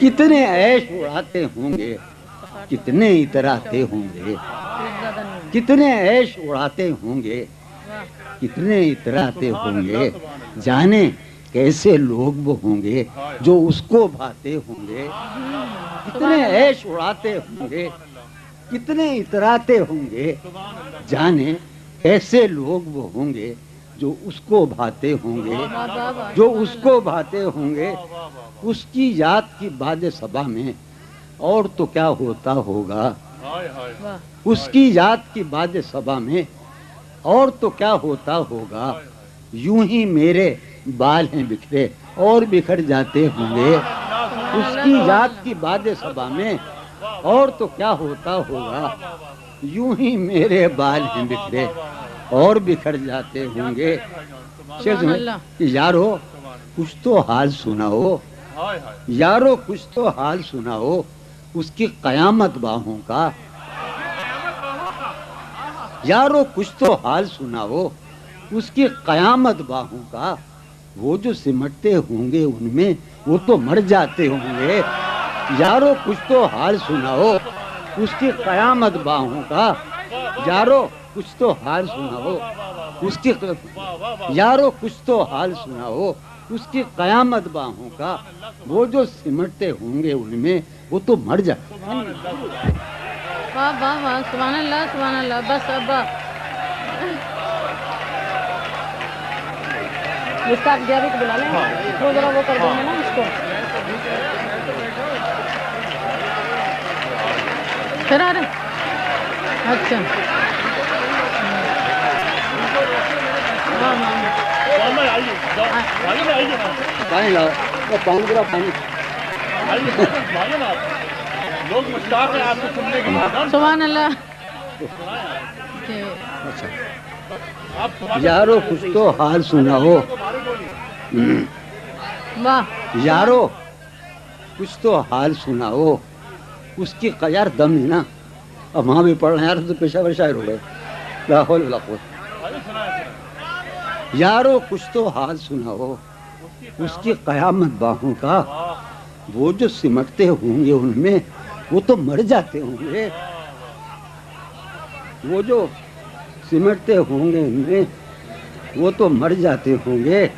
کتنے عیش اڑاتے ہوں گے، کتنے اتراتے ہوں گے۔ کتنے عیش اڑاتے ہوں گے، کتنے اتراتے ہوں گے۔ جانے کیسے لوگ وہ ہوں گے جو اس کو بھاتے ہوں گے۔ کتنے عیش اڑاتے ہوں گے، کتنے اتراتے ہوں گے۔ جانے کیسے لوگ وہ ہوں گے۔ جو اس کو بھاتے ہوں گے جو اس کو بھاتے ہوں گے اس کی یاد کی باد سبا میں اور تو کیا ہوتا ہوگا اس کی یاد کی باد سبا میں اور تو کیا ہوتا ہوگا یوں ہی میرے بال ہیں بکھرے اور بکھر جاتے ہوں گے اس کی یاد کی باد سبا میں اور تو کیا ہوتا ہوگا یوں ہی میرے بال ہیں بکھرے اور بکھر جاتے ہوں گے۔ کہ یارو کچھ تو حال سناؤ یارو کچھ تو حال سناؤ اس کی قیامت باہوں کا۔ یارو کچھ تو حال سناؤ اس کی قیامت باہوں کا۔ وہ جو سمٹتے ہوں گے ان میں وہ تو مر جاتے ہوں گے۔ یارو کچھ تو حال سناؤ اس کی قیامت باہوں کا۔ یارو کچھ تو حال سناؤ۔ اس کی یارو کچھ تو حال سناؤ۔ اس کی قیامت باہوں کا وہ جو سمٹتے ہوں گے ان میں وہ تو مر جاتے واہ واہ واہ سبحان اللہ سبحان اللہ بس ابا۔ اس کا تو بلا لیں۔ وہ ذرا وہ کر دیں گے نا اس کو۔ پھر آ رہے اچھا۔ پانی لاؤ۔ پانی پورا پانی لوگ مشتاق ہیں آپ کو سننے کے بعد سبحان اللہ۔ کہ یارو کچھ تو حال سناؤ۔ واہ۔ یارو کچھ تو حال سناؤ۔ اس کی ق- یار دم ہے نا۔ اب وہاں بھی پڑھ رہے ہیں تو پیشہ ور شاعر ہو گئے۔ لا حول یارو، کچھ تو حال سناؤ۔ اس کی قیامت باہوں کا، وہ جو سمٹتے ہوں گے ان میں، وہ تو مر جاتے ہوں گے۔ وہ جو سمٹتے ہوں گے ان میں، وہ تو مر جاتے ہوں گے۔